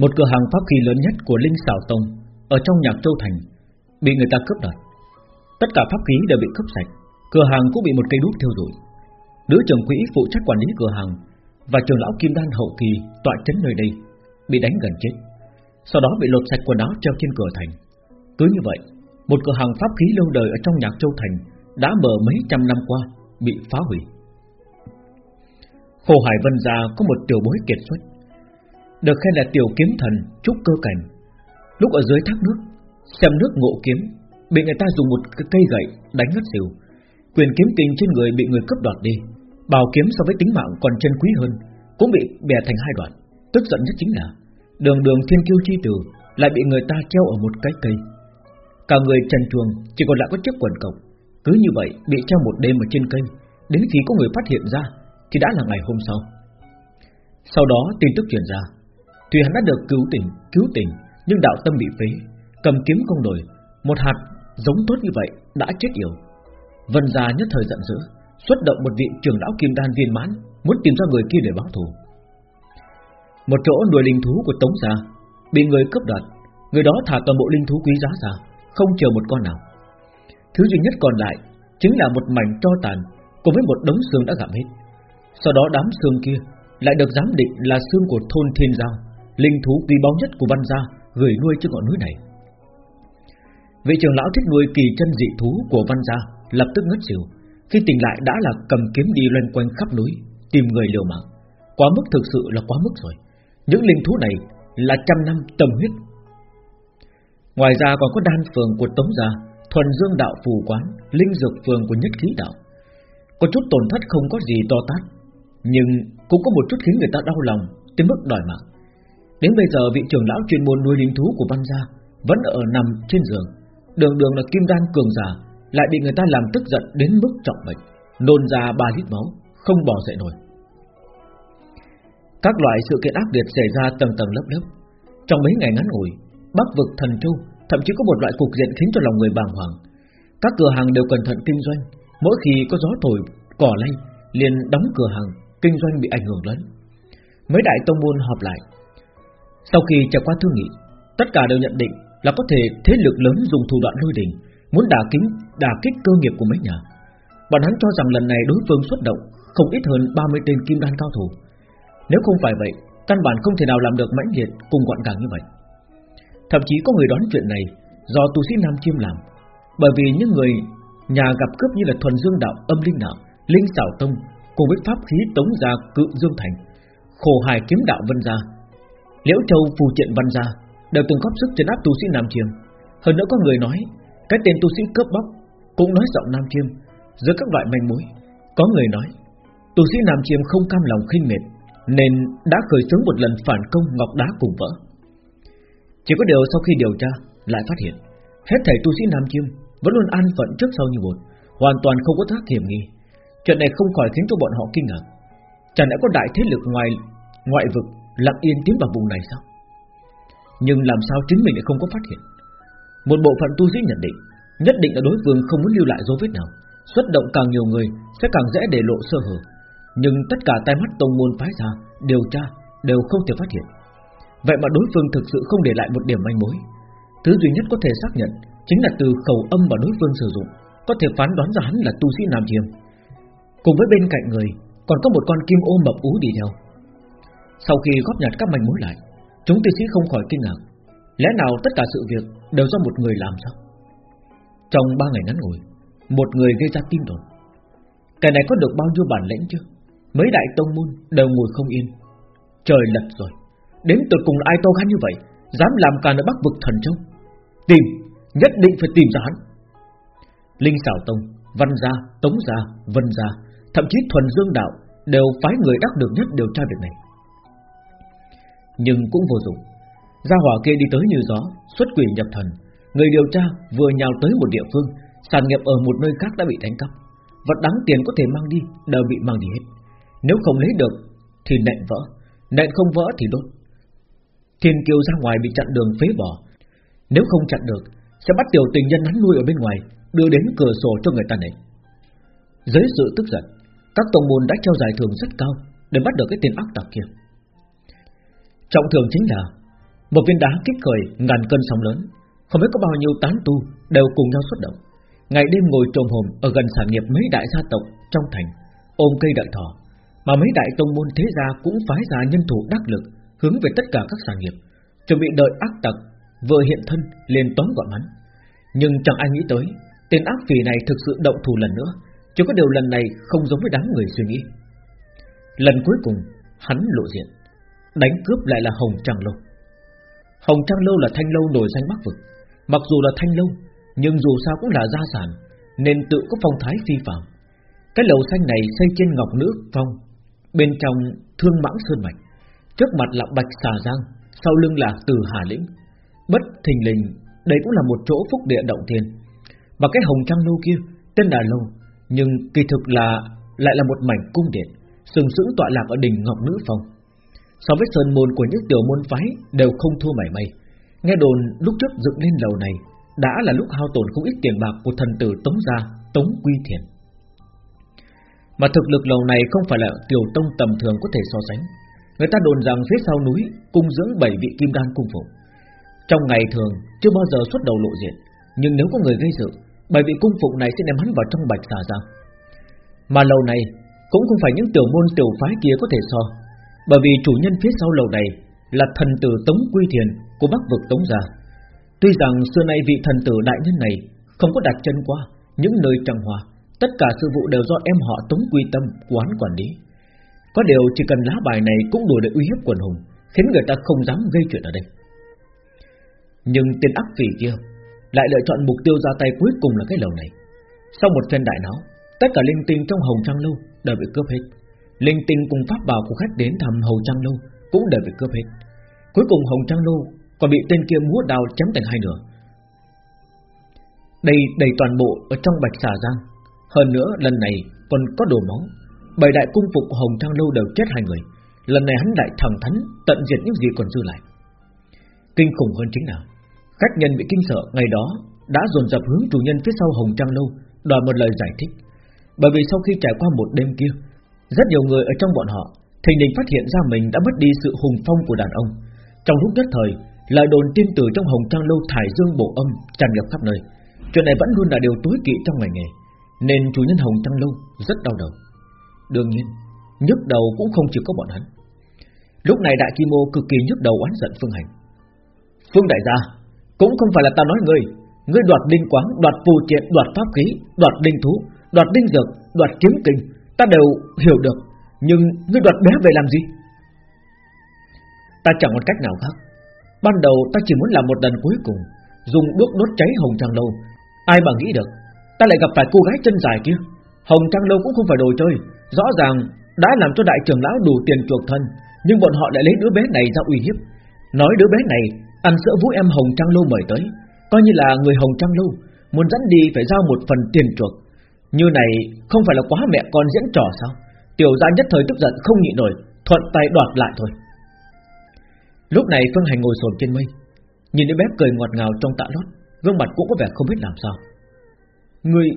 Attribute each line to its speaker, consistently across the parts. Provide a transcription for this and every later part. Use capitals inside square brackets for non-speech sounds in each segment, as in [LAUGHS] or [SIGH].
Speaker 1: Một cửa hàng pháp khí lớn nhất của Linh Sảo Tông, Ở trong nhạc Châu Thành, Bị người ta cướp đoạt. Tất cả pháp khí đều bị cướp sạch, Cửa hàng cũng bị một cây đuốc thiêu rụi. Nữ trưởng quỹ phụ trách quản lý cửa hàng Và trưởng lão Kim Đan hậu kỳ tọa chấn nơi đây, Bị đánh gần chết. Sau đó bị lột sạch quần áo treo trên cửa thành. Cứ như vậy, Một cửa hàng pháp khí lâu đời ở trong nhạc Châu Thành Đã mở mấy trăm năm qua Bị phá hủy. Khổ Hải Vân Gia có một tiểu bối kiệt xuất. Được khen là tiểu kiếm thần, Trúc cơ cảnh. Lúc ở dưới thác nước, Xem nước ngộ kiếm, Bị người ta dùng một cây gậy đánh ngất xỉu. Quyền kiếm kinh trên người bị người cướp đoạt đi. Bảo kiếm so với tính mạng còn chân quý hơn, Cũng bị bè thành hai đoạn. Tức giận nhất chính là, Đường đường thiên kiêu chi tử Lại bị người ta treo ở một cái cây. Cả người trần chuồng chỉ còn lại có chiếc quần cộc. Cứ như vậy, bị treo một đêm ở trên cây, Đến khi có người phát hiện ra, Thì đã là ngày hôm sau. Sau đó, tin tức truyền ra Tuy hắn đã được cứu tỉnh, cứu tỉnh Nhưng đạo tâm bị phế. Cầm kiếm không đổi Một hạt giống tốt như vậy đã chết yểu. Vân gia nhất thời giận dữ Xuất động một vị trưởng lão kim đan viên mãn Muốn tìm ra người kia để báo thù. Một chỗ nuôi linh thú của Tống gia Bị người cướp đoạt Người đó thả toàn bộ linh thú quý giá ra Không chờ một con nào. Thứ duy nhất còn lại Chính là một mảnh cho tàn Cùng với một đống xương đã gặm hết. Sau đó đám xương kia Lại được giám định là xương của thôn thiên giao. Linh thú quý báu nhất của văn gia, Gửi nuôi trên ngọn núi này. Vị trưởng lão thích nuôi kỳ chân dị thú của văn gia Lập tức ngất xỉu. Khi tỉnh lại đã là cầm kiếm đi loanh quanh khắp núi, Tìm người liều mạng. Quá mức thực sự là quá mức rồi. Những linh thú này là trăm năm tâm huyết. Ngoài ra còn có đan phường của Tống Gia, Thuần Dương Đạo Phù Quán, Linh Dược Phường của Nhất Khí Đạo. Có chút tổn thất không có gì to tát, Nhưng cũng có một chút khiến người ta đau lòng Tới mức đòi mạng. Đến bây giờ vị trưởng lão chuyên môn nuôi linh thú của Văn Gia Vẫn ở nằm trên giường. Đường đường là kim đan cường giả, Lại bị người ta làm tức giận đến mức trọng bệnh Nôn ra ba lít máu, Không bỏ dậy nổi. Các loại sự kiện ác liệt xảy ra tầng tầng lớp lớp. Trong mấy ngày ngắn ngủi, Bắc vực thần châu, Thậm chí có một loại cục diện khiến cho lòng người bàng hoàng. Các cửa hàng đều cẩn thận kinh doanh, Mỗi khi có gió thổi, cỏ lay, liền đóng cửa hàng, Kinh doanh bị ảnh hưởng lớn. Mấy đại tông môn họp lại sau khi trải qua thương nghị Tất cả đều nhận định là có thể thế lực lớn dùng thủ đoạn lôi đình muốn đả kính đả kích cơ nghiệp của mấy nhà. Bọn hắn cho rằng lần này đối phương xuất động không ít hơn 30 tên kim đan cao thủ. Nếu không phải vậy, căn bản không thể nào làm được mãnh liệt cùng gọn gàng như vậy. Thậm chí có người đoán chuyện này do tu sĩ Nam Chiêm làm, bởi vì những người nhà gặp cướp như là thuần dương đạo, âm linh đạo, linh xảo tông cùng với pháp khí tống gia cự dương thành, khổ hài kiếm đạo vân gia, liễu châu phù triện văn gia đều từng góp sức chấn áp tu sĩ Nam Chiêm. Hơn nữa có người nói, cái tên tu sĩ cướp bóc cũng nói giọng Nam Chiêm, giữa các loại manh mối. Có người nói, tu sĩ Nam Chiêm không cam lòng khinh mệt, nên đã khởi xướng một lần phản công ngọc đá cùng vỡ. Chỉ có điều sau khi điều tra, lại phát hiện, hết thảy tu sĩ Nam Chiêm vẫn luôn an phận trước sau như một, hoàn toàn không có thác hiểm nghi. Chuyện này không khỏi khiến cho bọn họ kinh ngạc. Chẳng lẽ có đại thế lực ngoài ngoại vực lặng yên tiến vào vùng này sao? Nhưng làm sao chính mình lại không có phát hiện? Một bộ phận tu sĩ nhận định, Nhất định là đối phương không muốn lưu lại dấu vết nào. Xuất động càng nhiều người, Sẽ càng dễ để lộ sơ hở. Nhưng tất cả tai mắt tông môn phái ra, Điều tra, đều không thể phát hiện. Vậy mà đối phương thực sự không để lại một điểm manh mối. Thứ duy nhất có thể xác nhận Chính là từ khẩu âm mà đối phương sử dụng, Có thể phán đoán ra hắn là tu sĩ Nam Chiêm. Cùng với bên cạnh người, Còn có một con kim ô mập ú đi theo. Sau khi góp nhặt các manh mối lại Chúng tu sĩ không khỏi kinh ngạc. Lẽ nào tất cả sự việc đều do một người làm sao? Trong ba ngày ngắn ngủi Một người gây ra tin đồn. Cái này có được bao nhiêu bản lĩnh chứ? Mấy đại tông môn đều ngồi không yên. Trời lật rồi Đến từ cùng là ai to gan như vậy Dám làm càn ở bắc vực thần châu? Tìm, nhất định phải tìm ra hắn. Linh xảo tông, văn gia, tống gia, vân gia Thậm chí thuần dương đạo Đều phái người đắc được nhất điều tra việc này nhưng cũng vô dụng. Gia hỏa kia đi tới như gió, xuất quỷ nhập thần. Người điều tra vừa nhào tới một địa phương, sản nghiệp ở một nơi khác đã bị đánh cắp. Vật đáng tiền có thể mang đi đều bị mang đi hết. Nếu không lấy được thì nện vỡ, nện không vỡ thì đốt. Thiên kiều ra ngoài bị chặn đường phế bỏ. Nếu không chặn được, sẽ bắt tiểu tình nhân hắn nuôi ở bên ngoài, đưa đến cửa sổ cho người ta nện. Dưới sự tức giận, các tổng môn đã treo giải thưởng rất cao để bắt được cái tên ác tặc kia. Trọng thường chính là Một viên đá kích khởi ngàn cân sóng lớn, Không biết có bao nhiêu tán tu Đều cùng nhau xuất động. Ngày đêm ngồi trồm hồn ở gần sản nghiệp mấy đại gia tộc Trong thành, ôm cây đợi thỏ, Mà mấy đại tông môn thế gia cũng phái ra nhân thủ đắc lực Hướng về tất cả các sản nghiệp, Chuẩn bị đợi ác tặc Vừa hiện thân liền tóm gọn hắn. Nhưng chẳng ai nghĩ tới, Tên ác phỉ này thực sự động thủ lần nữa, Chỉ có điều lần này không giống với đám người suy nghĩ. Lần cuối cùng, Hắn lộ diện. Đánh cướp lại là Hồng Trăng Lâu. Hồng Trăng Lâu là thanh lâu nổi danh bắc vực. Mặc dù là thanh lâu, Nhưng dù sao cũng là gia sản, Nên tự có phong thái phi phàm. Cái lầu xanh này xây trên ngọc nữ phong, Bên trong thương mãng sơn mạch, Trước mặt là bạch xà giang, Sau lưng là từ hà lĩnh. Bất thình lình, Đây cũng là một chỗ phúc địa động thiên. Và cái hồng trăng lâu kia, Tên là lâu, Nhưng kỳ thực là, Lại là một mảnh cung điện, Sừng sững tọa lạc ở đỉnh Ngọc Nữ Phong. So với sơn môn của những tiểu môn phái Đều không thua mảy may. Nghe đồn lúc trước dựng lên lầu này Đã là lúc hao tổn không ít tiền bạc Của thần tử Tống Gia, Tống Quy Thiền. Mà thực lực lầu này Không phải là tiểu tông tầm thường có thể so sánh. Người ta đồn rằng phía sau núi Cung dưỡng bảy vị kim đan cung phụng. Trong ngày thường chưa bao giờ xuất đầu lộ diện. Nhưng nếu có người gây sự Bảy vị cung phụng này sẽ đem hắn vào trong bạch xà ra. Mà lầu này Cũng không phải những tiểu môn tiểu phái kia có thể so. Bởi vì chủ nhân phía sau lầu này Là thần tử Tống Quy Thiền Của Bắc vực Tống Gia. Tuy rằng xưa nay vị thần tử đại nhân này Không có đặt chân qua những nơi trăng hoa, Tất cả sự vụ đều do em họ Tống Quy Tâm quán quản lý. Có điều chỉ cần lá bài này cũng đủ để uy hiếp quần hùng, Khiến người ta không dám gây chuyện ở đây. Nhưng tên ác phỉ kia Lại lựa chọn mục tiêu ra tay cuối cùng là cái lầu này. Sau một phen đại náo, Tất cả linh tinh trong hồng trang lâu Đều bị cướp hết. Linh tinh cùng pháp bảo của khách đến thăm hồng trang lâu Cũng đều bị cướp hết. Cuối cùng hồng trang lâu còn bị tên kia múa đào chém thành hai nửa. Đây đầy toàn bộ ở trong bạch xà giang. Hơn nữa, lần này còn có đồ máu. Bảy đại cung phục của Hồng Trang Lâu đều chết hai người. Lần này hắn đại thẳng thắn, Tận diệt những gì còn dư lại. Kinh khủng hơn chính là, Khách nhân bị kinh sợ ngày đó Đã dồn dập hướng chủ nhân phía sau Hồng Trang Lâu Đòi một lời giải thích. Bởi vì sau khi trải qua một đêm kia rất nhiều người ở trong bọn họ Thình lình phát hiện ra mình đã mất đi sự hùng phong của đàn ông. Trong lúc nhất thời Lời đồn tiên tử trong Hồng Trang Lâu thải dương bộ âm tràn ngập khắp nơi. Chuyện này vẫn luôn là điều tối kỵ trong ngành nghề Nên chủ nhân Hồng Trang Lâu rất đau đầu. Đương nhiên nhức đầu cũng không chỉ có bọn hắn. Lúc này đại kim mô cực kỳ nhức đầu oán giận Phương Hành. Phương đại gia Cũng không phải là ta nói ngươi. Ngươi đoạt linh quáng, đoạt phù triện, đoạt pháp khí Đoạt linh thú, đoạt linh dược, đoạt kiếm kinh Ta đều hiểu được, Nhưng ngươi đoạt bé về làm gì? Ta chẳng một cách nào khác. Ban đầu ta chỉ muốn làm một lần cuối cùng, Dùng đuốc đốt cháy hồng trăng lâu. Ai mà nghĩ được, Ta lại gặp phải cô gái chân dài kia. Hồng trăng lâu cũng không phải đồ chơi. Rõ ràng đã làm cho đại trưởng lão đủ tiền chuộc thân, Nhưng bọn họ lại lấy đứa bé này ra uy hiếp. Nói đứa bé này Ăn sữa vũ em Hồng Trang lâu mời tới, Coi như là người Hồng Trang lâu, Muốn dẫn đi phải giao một phần tiền chuộc. Như này không phải là quá mẹ con diễn trò sao? Tiểu gia nhất thời tức giận không nhịn nổi, Thuận tay đoạt lại thôi. Lúc này Phương Hành ngồi sồn trên mây, Nhìn đứa bé cười ngọt ngào trong tạ lót, Gương mặt cũng có vẻ không biết làm sao. Người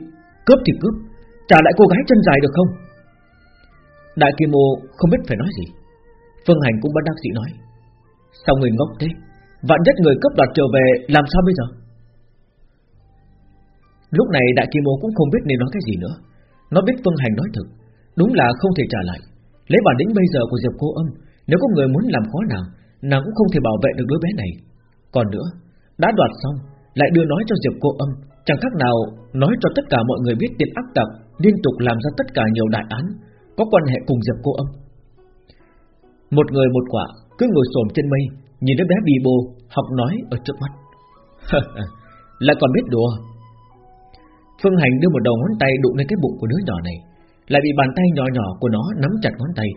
Speaker 1: cướp thì cướp, Trả lại cô gái chân dài được không? Đại Kim Ô không biết phải nói gì. Phương Hành cũng bất đắc dĩ nói, Sao người ngốc thế? Vạn nhất người cấp đoạt trở về, làm sao bây giờ? Lúc này Đại Kim Ô cũng không biết nên nói cái gì nữa Nó biết Phương Hành nói thực Đúng là không thể trả lại Lấy bản lĩnh bây giờ của Diệp Cô Âm Nếu có người muốn làm khó nàng Nàng cũng không thể bảo vệ được đứa bé này Còn nữa Đã đoạt xong Lại đưa nói cho Diệp Cô Âm Chẳng khác nào nói cho tất cả mọi người biết tiền ác tập Liên tục làm ra tất cả nhiều đại án có quan hệ cùng Diệp Cô Âm. Một người một quả cứ ngồi xổm trên mây, nhìn đứa bé bì bô học nói ở trước mắt. [LAUGHS] Lại còn biết đùa. Phương Hành đưa một đầu ngón tay đụng lên cái bụng của đứa nhỏ này, lại bị bàn tay nhỏ nhỏ của nó nắm chặt ngón tay.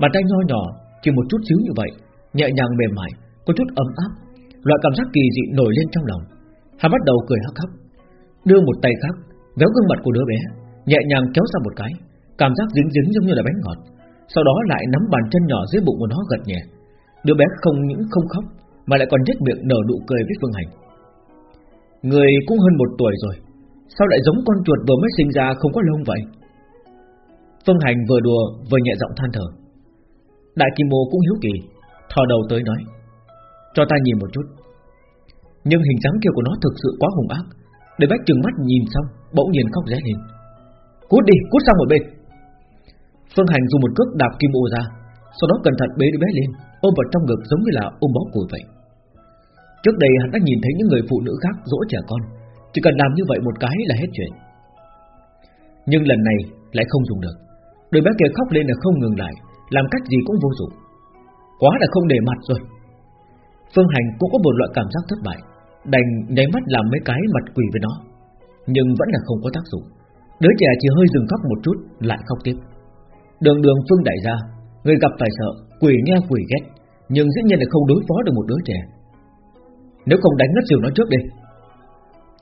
Speaker 1: Bàn tay nhỏ nhỏ chỉ một chút xíu như vậy, nhẹ nhàng mềm mại, có chút ấm áp, loại cảm giác kỳ dị nổi lên trong lòng. Hắn bắt đầu cười hắc hắc, đưa một tay khác véo gương mặt của đứa bé, nhẹ nhàng kéo ra một cái, Cảm giác dính dính giống như là bánh ngọt Sau đó lại nắm bàn chân nhỏ dưới bụng của nó gật nhẹ Đứa bé không những không khóc Mà lại còn nhếch miệng nở nụ cười với Phương Hành Người cũng hơn một tuổi rồi Sao lại giống con chuột vừa mới sinh ra không có lông vậy? Phương Hành vừa đùa vừa nhẹ giọng than thở. Đại Kim Mô cũng hiếu kỳ Thò đầu tới nói Cho ta nhìn một chút. Nhưng hình dáng kia của nó thực sự quá hùng ác. Để bách trừng mắt nhìn xong Bỗng nhiên khóc ré lên. Cút đi, cút sang một bên. Phương Hành dùng một cước đạp kim Mô ra Sau đó cẩn thận bế đứa bé lên Ôm vào trong ngực giống như là ôm bó củi vậy. Trước đây hắn đã nhìn thấy những người phụ nữ khác dỗ trẻ con. Chỉ cần làm như vậy một cái là hết chuyện. Nhưng lần này lại không dùng được. Đôi bé kia khóc lên là không ngừng lại, Làm cách gì cũng vô dụng. Quá là không để mặt rồi. Phương Hành cũng có một loại cảm giác thất bại, Đành nháy mắt làm mấy cái mặt quỷ với nó. Nhưng vẫn là không có tác dụng. Đứa trẻ chỉ hơi dừng khóc một chút, Lại khóc tiếp. Đường đường Phương đại gia, Người gặp phải sợ Quỷ nghe quỷ ghét, Nhưng dĩ nhiên là không đối phó được một đứa trẻ. Nếu không đánh ngất xỉu nó trước đi.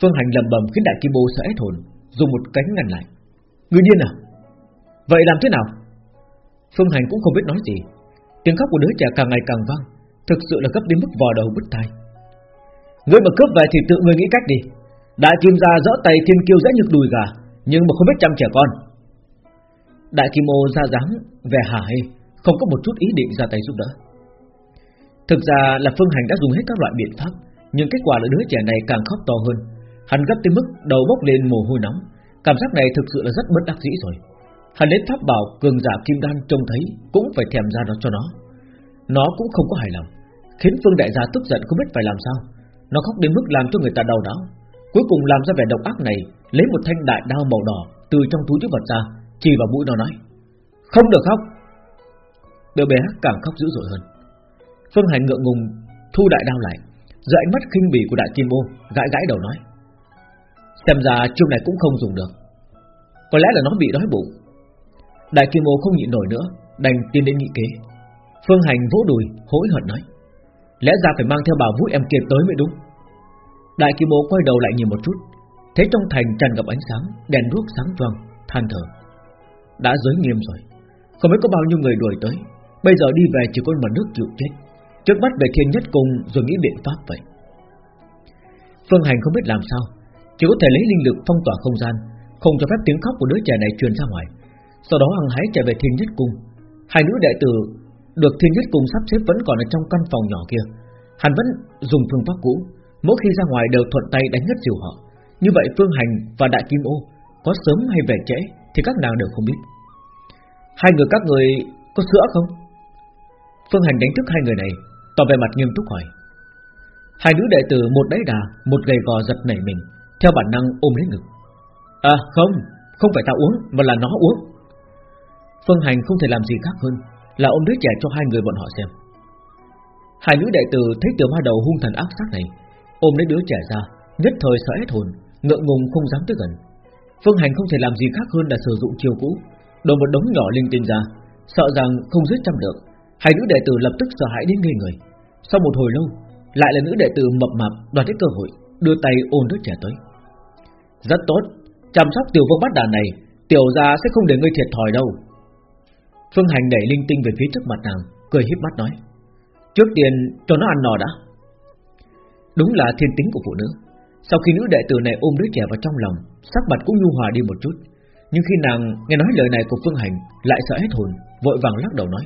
Speaker 1: Phương Hành lầm bầm khiến đại kim bô sợ hết hồn, Dùng một cánh ngăn lại. Người điên à? Vậy làm thế nào? Phương Hành cũng không biết nói gì. Tiếng khóc của đứa trẻ càng ngày càng vang, Thực sự là gấp đến mức vò đầu bứt tai. Ngươi mà cướp về thì tự ngươi nghĩ cách đi. Đại kim gia rõ tay thiên kiêu dễ nhược đùi gà, Nhưng mà không biết chăm trẻ con. Đại kim ô ra dáng Về hả hê, Không có một chút ý định ra tay giúp đỡ. Thực ra là Phương Hành đã dùng hết các loại biện pháp, Nhưng kết quả là đứa trẻ này càng khóc to hơn. Hắn gấp tới mức đầu bốc lên mồ hôi nóng. Cảm giác này thực sự là rất bất đắc dĩ rồi. Hắn đến pháp bảo cường giả kim đan trông thấy Cũng phải thèm ra nó cho nó. Nó cũng không có hài lòng, Khiến Phương Đại gia tức giận không biết phải làm sao. Nó khóc đến mức làm cho người ta đau đớn Cuối cùng làm ra vẻ độc ác này, Lấy một thanh đại đao màu đỏ Từ trong túi chứa vật ra, Chỉ vào mũi nó nói, Không được khóc. Đứa bé càng khóc dữ dội hơn. Phương Hành ngượng ngùng thu đại đao lại Dạy mắt khinh bỉ của đại kim ô, Gãi gãi đầu nói Xem ra chiêu này cũng không dùng được. Có lẽ là nó bị đói bụng. Đại kim ô không nhịn nổi nữa, Đành tiến đến nghị kế. Phương Hành vỗ đùi, hối hận nói, Lẽ ra phải mang theo bảo vũ em kia tới mới đúng. Đại kim ô quay đầu lại nhìn một chút, Thấy trong thành tràn ngập ánh sáng, Đèn đuốc sáng choang, than thở, Đã giới nghiêm rồi, Không biết có bao nhiêu người đuổi tới, Bây giờ đi về chỉ có mà nước chịu chết, Trước mắt về thiên nhất cùng rồi nghĩ biện pháp vậy. Phương Hành không biết làm sao chỉ có thể lấy linh lực phong tỏa không gian, Không cho phép tiếng khóc của đứa trẻ này truyền ra ngoài. Sau đó hăng hái trở về thiên nhất cung. Hai nữ đệ tử được thiên nhất cung sắp xếp vẫn còn ở trong căn phòng nhỏ kia. Hắn vẫn dùng phương pháp cũ, Mỗi khi ra ngoài đều thuận tay đánh ngất diều họ. Như vậy Phương Hành và Đại Kim Ô Có sớm hay về trễ Thì các nàng đều không biết. Hai người các người có sữa không? Phương Hành đánh thức hai người này, Tỏ vẻ mặt nghiêm túc hỏi. Hai nữ đệ tử một đáy đà, Một gầy gò giật nảy mình. Theo bản năng ôm lấy ngực. À không Không phải ta uống, mà là nó uống. Phương Hành không thể làm gì khác hơn Là ôm đứa trẻ cho hai người bọn họ xem. Hai nữ đại tử thấy tiểu ma đầu hung thần ác sát này, Ôm lấy đứa trẻ ra, Nhất thời sợ hết hồn, Ngượng ngùng không dám tới gần. Phương Hành không thể làm gì khác hơn là sử dụng chiêu cũ Đồ một đống nhỏ linh tinh ra, Sợ rằng không giết trăm được. Hai nữ đệ tử lập tức sợ hãi đến ngây người. Sau một hồi lâu, Lại là nữ đệ tử mập mạp đoạt lấy cơ hội, Đưa tay ôm đứa trẻ tới. Rất tốt. Chăm sóc tiểu vương bắt đàn này, Tiểu gia sẽ không để ngươi thiệt thòi đâu. Phương Hành đẩy linh tinh về phía trước mặt nàng, Cười híp mắt nói, Trước tiên cho nó ăn nò đã. Đúng là thiên tính của phụ nữ. Sau khi nữ đệ tử này ôm đứa trẻ vào trong lòng, Sắc mặt cũng nhu hòa đi một chút. Nhưng khi nàng nghe nói lời này của Phương Hành, Lại sợ hết hồn, Vội vàng lắc đầu nói,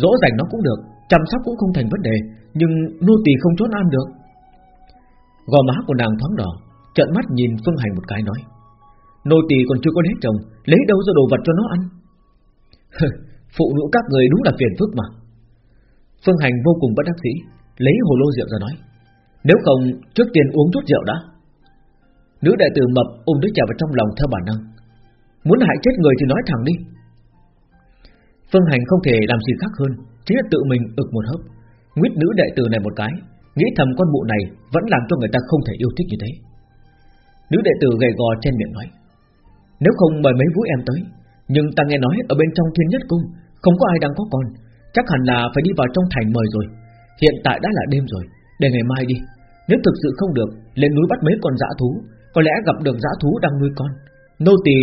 Speaker 1: Dỗ dành nó cũng được, Chăm sóc cũng không thành vấn đề, Nhưng nô tỳ không trốn ăn được. Gò má của nàng thoáng đỏ Trợn mắt nhìn Phương Hành một cái nói, Nô tỳ còn chưa có lấy chồng, Lấy đâu ra đồ vật cho nó ăn? [LAUGHS] Phụ nữ các người đúng là phiền phức mà. Phương Hành vô cùng bất đắc dĩ, Lấy hồ lô rượu ra nói, Nếu không, trước tiên uống chút rượu đã. Nữ đại tử mập ôm đứa trẻ vào trong lòng theo bản năng, Muốn hại chết người thì nói thẳng đi. Phương Hành không thể làm gì khác hơn Chính là tự mình ực một hớp, Nguyết nữ đại tử này một cái, Nghĩ thầm con mụ này vẫn làm cho người ta không thể yêu thích như thế. Nữ đệ tử gầy gò trên miệng nói, Nếu không mời mấy vũ em tới, Nhưng ta nghe nói ở bên trong thiên nhất cung, Không có ai đang có con, Chắc hẳn là phải đi vào trong thành mời rồi. Hiện tại đã là đêm rồi, Để ngày mai đi. Nếu thực sự không được, Lên núi bắt mấy con dã thú, Có lẽ gặp được dã thú đang nuôi con. Nô tỳ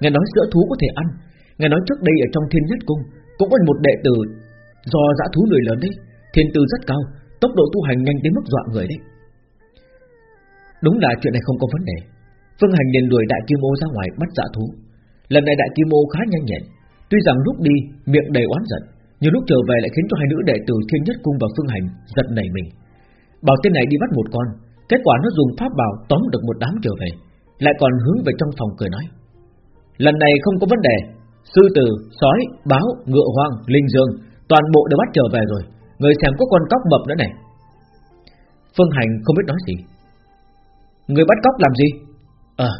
Speaker 1: nghe nói sữa thú có thể ăn, Nghe nói trước đây ở trong thiên nhất cung Cũng có một đệ tử Do dã thú nuôi lớn đấy, Thiên tư rất cao, Tốc độ tu hành nhanh đến mức dọa người đấy. Đúng là chuyện này không có vấn đề. Phương Hành liền đuổi đại kim ô ra ngoài bắt dã thú. Lần này đại kim ô khá nhanh nhẹn. Tuy rằng lúc đi miệng đầy oán giận Nhưng lúc trở về lại khiến cho hai nữ đệ tử Thiên Nhất Cung và Phương Hành giật nảy mình. Bảo tên này đi bắt một con Kết quả nó dùng pháp bảo tóm được một đám trở về Lại còn hướng về trong phòng cười nói. Lần này không có vấn đề. Sư tử, sói, báo, ngựa hoang, linh dương Toàn bộ đều bắt trở về rồi. Người xem có con cóc mập nữa này. Phương Hành không biết nói gì. Người bắt cóc làm gì? Ờ,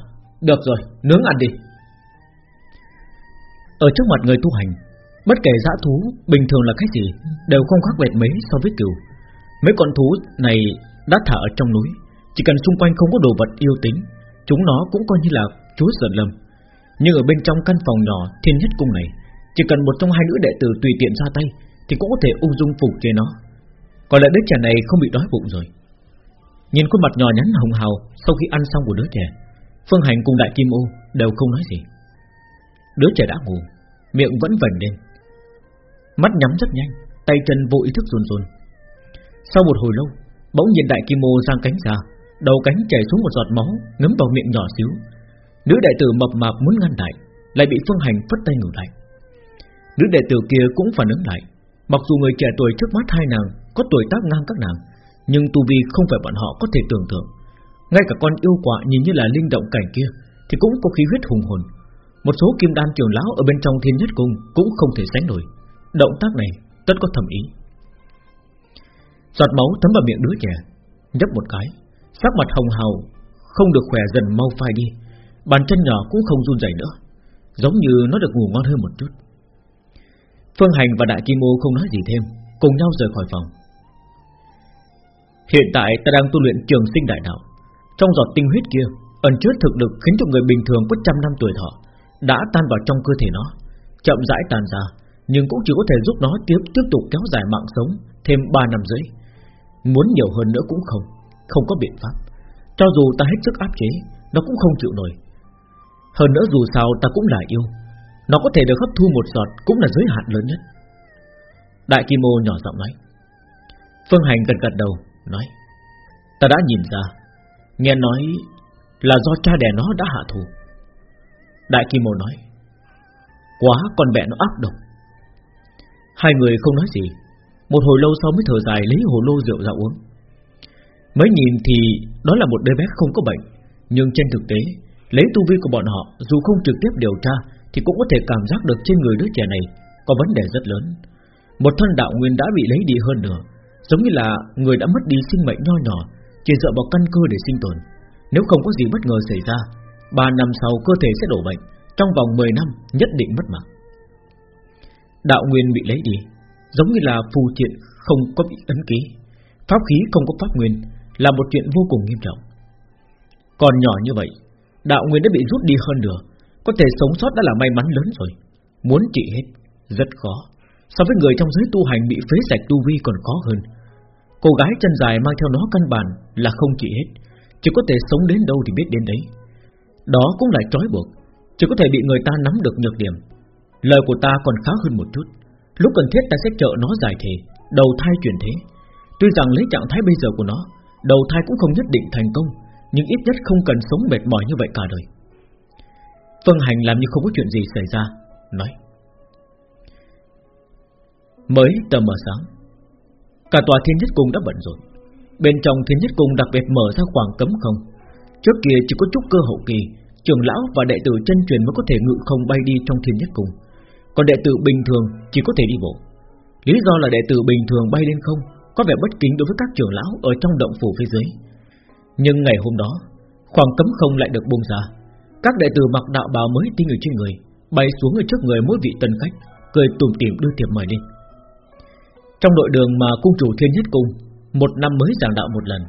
Speaker 1: được rồi, nướng ăn đi. Ở trước mặt người tu hành Bất kể dã thú bình thường là cái gì Đều không khác biệt mấy so với cừu. Mấy con thú này đã thả ở trong núi Chỉ cần xung quanh không có đồ vật yêu tính Chúng nó cũng coi như là chúa giận lầm. Nhưng ở bên trong căn phòng nhỏ Thiên nhất cung này Chỉ cần một trong hai nữ đệ tử tùy tiện ra tay Thì cũng có thể ung dung phục chế nó. Còn lại đứa trẻ này không bị đói bụng rồi. Nhìn khuôn mặt nhỏ nhắn hồng hào Sau khi ăn xong của đứa trẻ, Phương Hành cùng Đại Kim Ô đều không nói gì. Đứa trẻ đã ngủ, Miệng vẫn vẩn lên. Mắt nhắm rất nhanh, Tay chân vô ý thức run run. Sau một hồi lâu, Bỗng nhìn Đại Kim Ô giang cánh ra, Đầu cánh chảy xuống một giọt máu Ngấm vào miệng nhỏ xíu. Nữ đại tử mập mạp muốn ngăn lại Lại bị Phương Hành phất tay ngủ lại. Nữ đệ tử kia cũng phản ứng lại, Mặc dù người trẻ tuổi trước mắt hai nàng Có tuổi tác ngang các nàng nhưng tu vi không phải bọn họ có thể tưởng tượng. Ngay cả con yêu quả nhìn như là linh động cảnh kia, Thì cũng có khí huyết hùng hồn. Một số kim đan trưởng lão ở bên trong thiên nhất cung Cũng không thể sánh nổi. Động tác này tất có thẩm ý. Giọt máu thấm vào miệng đứa trẻ, Nhấp một cái, Sắc mặt hồng hào, Không được khỏe dần mau phai đi. Bàn chân nhỏ cũng không run rẩy nữa, Giống như nó được ngủ ngon hơn một chút. Phương Hành và Đại Kim Ô không nói gì thêm, Cùng nhau rời khỏi phòng. Hiện tại ta đang tu luyện trường sinh đại đạo. Trong giọt tinh huyết kia, Ẩn chứa thực lực khiến cho người bình thường có trăm năm tuổi thọ, Đã tan vào trong cơ thể nó, Chậm rãi tàn ra, Nhưng cũng chỉ có thể giúp nó tiếp tiếp tục kéo dài mạng sống Thêm 3 năm rưỡi. Muốn nhiều hơn nữa cũng không Không có biện pháp. Cho dù ta hết sức áp chế, Nó cũng không chịu nổi. Hơn nữa dù sao ta cũng là yêu, Nó có thể được hấp thu một giọt Cũng là giới hạn lớn nhất. Đại Kim Ô nhỏ giọng nói. Phương Hành gật gật đầu. Nói. Ta đã nhìn ra, Nghe nói là do cha đẻ nó đã hạ thủ Đại Kim Mô nói, Quá con mẹ nó ác độc. Hai người không nói gì, Một hồi lâu sau mới thở dài lấy hồ lô rượu ra uống. Mới nhìn thì Đó là một đứa bé không có bệnh, Nhưng trên thực tế, Lấy tu vi của bọn họ, Dù không trực tiếp điều tra, Thì cũng có thể cảm giác được trên người đứa trẻ này Có vấn đề rất lớn. Một thân đạo nguyên đã bị lấy đi hơn nữa Giống như là người đã mất đi sinh mệnh nho nhỏ, Chỉ dựa vào căn cơ để sinh tồn. Nếu không có gì bất ngờ xảy ra, ba năm sau cơ thể sẽ đổ bệnh, Trong vòng 10 năm nhất định mất mạng. Đạo nguyên bị lấy đi, Giống như là phù triện không có bị ấn ký. Pháp khí không có pháp nguyên, Là một chuyện vô cùng nghiêm trọng. Còn nhỏ như vậy, Đạo nguyên đã bị rút đi hơn nữa Có thể sống sót đã là may mắn lớn rồi. Muốn trị hết, Rất khó. So với người trong giới tu hành bị phế sạch tu vi còn khó hơn. Cô gái chân dài mang theo nó căn bản Là không trị hết. Chỉ có thể sống đến đâu thì biết đến đấy. Đó cũng là trói buộc. Chỉ có thể bị người ta nắm được nhược điểm. Lời của ta còn khá hơn một chút. Lúc cần thiết ta sẽ trợ nó giải thể, Đầu thai chuyển thế. Tuy rằng lấy trạng thái bây giờ của nó, Đầu thai cũng không nhất định thành công, Nhưng ít nhất không cần sống mệt mỏi như vậy cả đời. Phương Hành làm như không có chuyện gì xảy ra, Nói. Mới tầm mờ sáng Cả tòa thiên nhất cung đã bận rộn. Bên trong thiên nhất cung đặc biệt mở ra khoảng cấm không. Trước kia chỉ có chút cơ hậu kỳ, Trưởng lão và đệ tử chân truyền mới có thể ngự không bay đi trong thiên nhất cung. Còn đệ tử bình thường chỉ có thể đi bộ. Lý do là đệ tử bình thường bay lên không Có vẻ bất kính đối với các trưởng lão Ở trong động phủ phía dưới. Nhưng ngày hôm đó, Khoảng cấm không lại được buông ra. Các đệ tử mặc đạo bào mới tinh ở trên người, Bay xuống ở trước người mỗi vị tân khách, Cười tủm tỉm đưa thiệp mời lên. Trong nội đường mà cung chủ thiên nhất cung, Một năm mới giảng đạo một lần,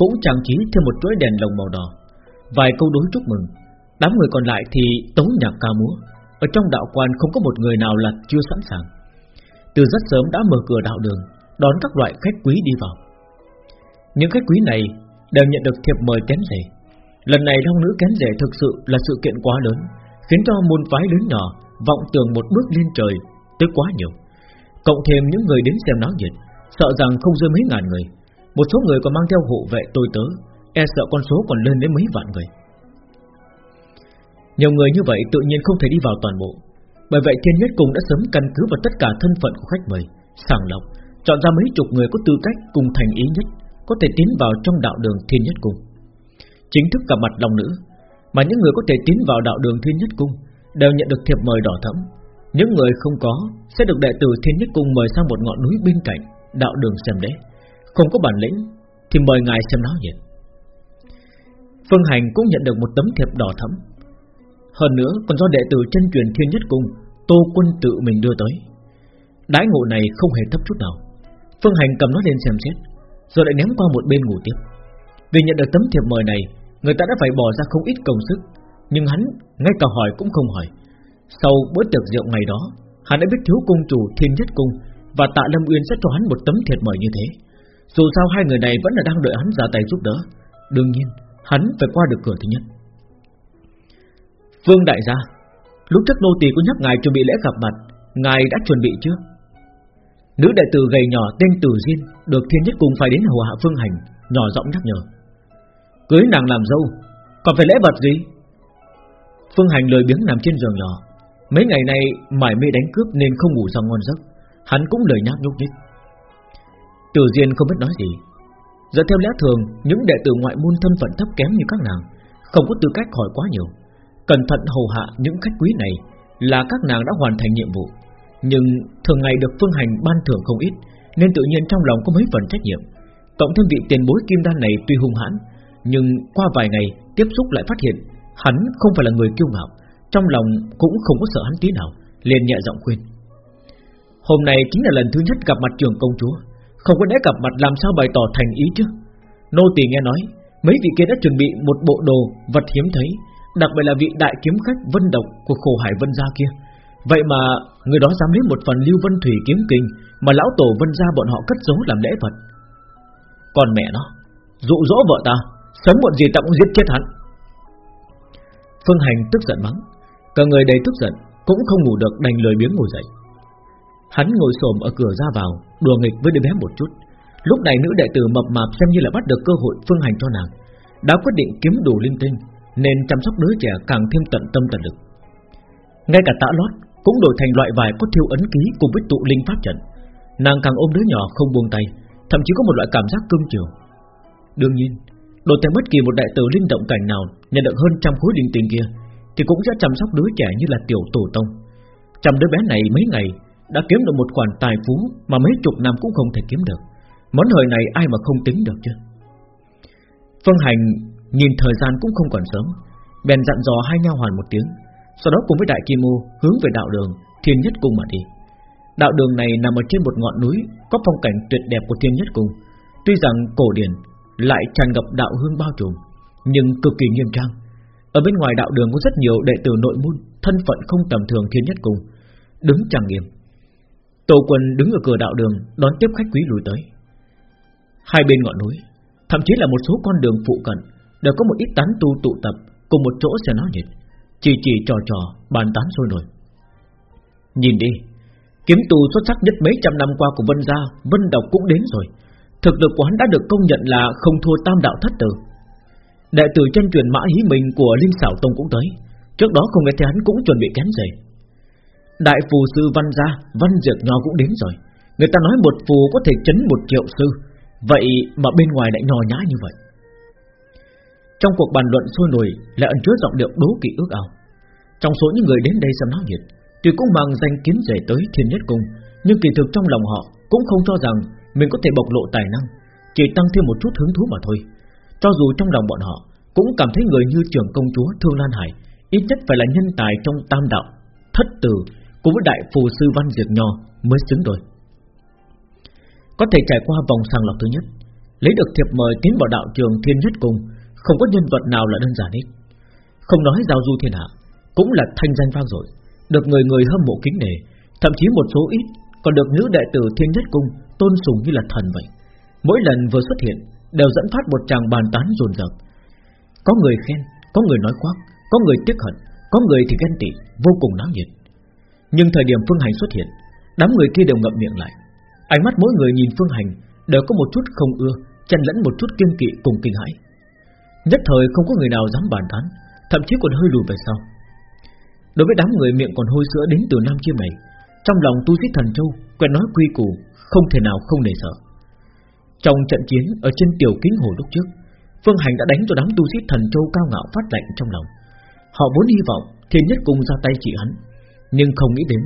Speaker 1: Cũng trang trí thêm một chuỗi đèn lồng màu đỏ. Vài câu đối chúc mừng, Đám người còn lại thì tấu nhạc ca múa. Ở trong đạo quan không có một người nào là chưa sẵn sàng. Từ rất sớm đã mở cửa đạo đường, Đón các loại khách quý đi vào. Những khách quý này Đều nhận được thiệp mời kén rể. Lần này long nữ kén rể thực sự là sự kiện quá lớn, Khiến cho môn phái lớn nhỏ Vọng tưởng một bước lên trời Tới quá nhiều. Cộng thêm những người đến xem náo nhiệt Sợ rằng không rơi mấy ngàn người Một số người còn mang theo hộ vệ tôi tớ E sợ con số còn lên đến mấy vạn người nhiều người như vậy tự nhiên không thể đi vào toàn bộ Bởi vậy Thiên Nhất Cung đã sớm căn cứ vào tất cả thân phận của khách mời, sàng lọc, chọn ra mấy chục người có tư cách cùng thành ý nhất, có thể tiến vào trong đạo đường Thiên Nhất Cung. Chính thức gặp mặt lòng nữ, mà những người có thể tiến vào đạo đường Thiên Nhất Cung đều nhận được thiệp mời đỏ thẫm. Những người không có sẽ được đệ tử Thiên Nhất Cung mời sang một ngọn núi bên cạnh đạo đường xem đấy Không có bản lĩnh thì mời ngài xem náo nhiệt. Phương Hành cũng nhận được một tấm thiệp đỏ thẫm. Hơn nữa còn do đệ tử chân truyền Thiên Nhất Cung Tô Quân tự mình đưa tới. Đãi ngộ này không hề thấp chút nào. Phương Hành cầm nó lên xem xét, rồi lại ném qua một bên ngủ tiếp. Vì nhận được tấm thiệp mời này, người ta đã phải bỏ ra không ít công sức, nhưng hắn ngay cả hỏi cũng không hỏi. Sau bữa tiệc rượu ngày đó, hắn đã biết thiếu cung chủ Thiên Nhất Cung và Tạ Lâm Uyên sẽ cho hắn một tấm thiệt mời như thế. Dù sao hai người này vẫn là đang đợi hắn ra tay giúp đỡ. Đương nhiên, hắn phải qua được cửa thứ nhất. Vương Đại gia, lúc trước nô tỳ có nhắc ngài chuẩn bị lễ gặp mặt, ngài đã chuẩn bị chưa? Nữ đại tử gầy nhỏ tên Tử Diên được Thiên Nhất Cung phải đến hầu hạ Phương Hành, nhỏ giọng nhắc nhở. Cưới nàng làm dâu, còn phải lễ vật gì? Phương Hành lười biếng nằm trên giường nhỏ, mấy ngày nay mải mê đánh cướp nên không ngủ ra ngon giấc, hắn cũng lời nhác nhúc nhích. Tử Diên không biết nói gì, giờ theo lẽ thường Những đệ tử ngoại môn thân phận thấp kém như các nàng Không có tư cách hỏi quá nhiều. Cẩn thận hầu hạ những khách quý này Là các nàng đã hoàn thành nhiệm vụ. Nhưng thường ngày được phương hành ban thưởng không ít Nên tự nhiên trong lòng có mấy phần trách nhiệm. Cộng thêm vị tiền bối kim đan này tuy hung hãn Nhưng qua vài ngày tiếp xúc lại phát hiện Hắn không phải là người kiêu ngạo. Trong lòng cũng không có sợ hắn tí nào, liền nhẹ giọng khuyên. Hôm nay chính là lần thứ nhất gặp mặt trường công chúa, không có lẽ gặp mặt làm sao bày tỏ thành ý chứ? Nô tỳ nghe nói, Mấy vị kia đã chuẩn bị một bộ đồ Vật hiếm thấy, Đặc biệt là vị đại kiếm khách Vân Độc của khổ hải Vân Gia kia. Vậy mà người đó dám lấy một phần lưu vân thủy kiếm kinh Mà lão tổ Vân Gia bọn họ cất giấu làm lễ vật. Còn mẹ nó, Dụ dỗ vợ ta, Sớm muộn gì ta cũng giết chết hắn. Phương Hành tức giận mắng. Cả người đầy tức giận Cũng không ngủ được đành lời biếng ngồi dậy Hắn ngồi xổm ở cửa ra vào, đùa nghịch với đứa bé một chút. Lúc này nữ đệ tử mập mạp xem như là bắt được cơ hội phương hành cho nàng, đã quyết định kiếm đủ linh tinh, nên chăm sóc đứa trẻ càng thêm tận tâm tận lực. Ngay cả tã lót cũng đổi thành loại vải có thiêu ấn ký cùng với tụ linh pháp trận. Nàng càng ôm đứa nhỏ không buông tay, thậm chí có một loại cảm giác cương chiều. Đương nhiên, đổi thành bất kỳ một đại tử linh động cảnh nào nhận được hơn trăm khối linh tinh kia, thì cũng sẽ chăm sóc đứa trẻ như là tiểu tổ tông. Chăm đứa bé này mấy ngày đã kiếm được một khoản tài phú mà mấy chục năm cũng không thể kiếm được. Món hời này ai mà không tính được chứ? Phương Hành nhìn thời gian cũng không còn sớm, bèn dặn dò hai nha hoàn một tiếng, sau đó cùng với Đại Kim Mô hướng về đạo đường Thiên Nhất Cung mà đi. Đạo đường này nằm ở trên một ngọn núi có phong cảnh tuyệt đẹp của Thiên Nhất Cung. Tuy rằng cổ điển lại tràn ngập đạo hương bao trùm, nhưng cực kỳ nghiêm trang. Ở bên ngoài đạo đường có rất nhiều đệ tử nội môn, thân phận không tầm thường Thiên Nhất cùng đứng chẳng nghiêm, Tổ Quân đứng ở cửa đạo đường đón tiếp khách quý lùi tới. Hai bên ngọn núi, thậm chí là một số con đường phụ cận đều có một ít tán tu tụ tập cùng một chỗ sẽ nói nhiệt, chỉ chỉ trò trò bàn tán sôi nổi. Nhìn đi, kiếm tù xuất sắc nhất mấy trăm năm qua của Vân gia, Vân Độc cũng đến rồi. Thực lực của hắn đã được công nhận là không thua Tam đạo thất tử. Đệ tử chân truyền Mã Hí mình của Linh Sảo Tông cũng tới. Trước đó không nghe thấy hắn cũng chuẩn bị kén giày. Đại phù sư văn gia, Văn Dược Nho cũng đến rồi. Người ta nói một phù có thể chấn một triệu sư. Vậy mà bên ngoài lại nho nhã như vậy. Trong cuộc bàn luận sôi nổi, Lại ẩn chứa giọng điệu đố kỵ ước ao. Trong số những người đến đây xem náo nhiệt Tuy cũng mang danh kiến rể tới thiên nhất cung, Nhưng kỳ thực trong lòng họ Cũng không cho rằng mình có thể bộc lộ tài năng, Chỉ tăng thêm một chút hứng thú mà thôi. Cho dù trong lòng bọn họ Cũng cảm thấy người như trưởng công chúa Thương Lan Hải Ít nhất phải là nhân tài trong tam đạo Thất tử cùng với đại phù sư văn diệt nho mới xứng đôi. Có thể trải qua vòng sàng lọc thứ nhất, lấy được thiệp mời tiến vào đạo trường thiên nhất cung, không có nhân vật nào là đơn giản hết. Không nói giao du thiên hạ, cũng là thanh danh vang dội, được người người hâm mộ kính nể, thậm chí một số ít còn được nữ đệ tử thiên nhất cung tôn sùng như là thần vậy. Mỗi lần vừa xuất hiện đều dẫn phát một tràng bàn tán rồn rập. Có người khen, có người nói khoác, có người tiếc hận, có người thì ghen tị, vô cùng náo nhiệt. Nhưng thời điểm Phương Hành xuất hiện Đám người kia đều ngậm miệng lại Ánh mắt mỗi người nhìn Phương Hành Đều có một chút không ưa Chen lẫn một chút kiên kỵ cùng kinh hãi Nhất thời không có người nào dám bàn tán Thậm chí còn hơi lùi về sau Đối với đám người miệng còn hôi sữa đến từ Nam Chiêm này Trong lòng tu sĩ thần châu Quen nói quy củ Không thể nào không nể sợ trong trận chiến ở trên tiểu kính hồ lúc trước, Phương Hành đã đánh cho đám tu sĩ thần châu cao ngạo phát lạnh trong lòng. Họ vốn hy vọng Thiên nhất cùng ra tay trị hắn, Nhưng không nghĩ đến,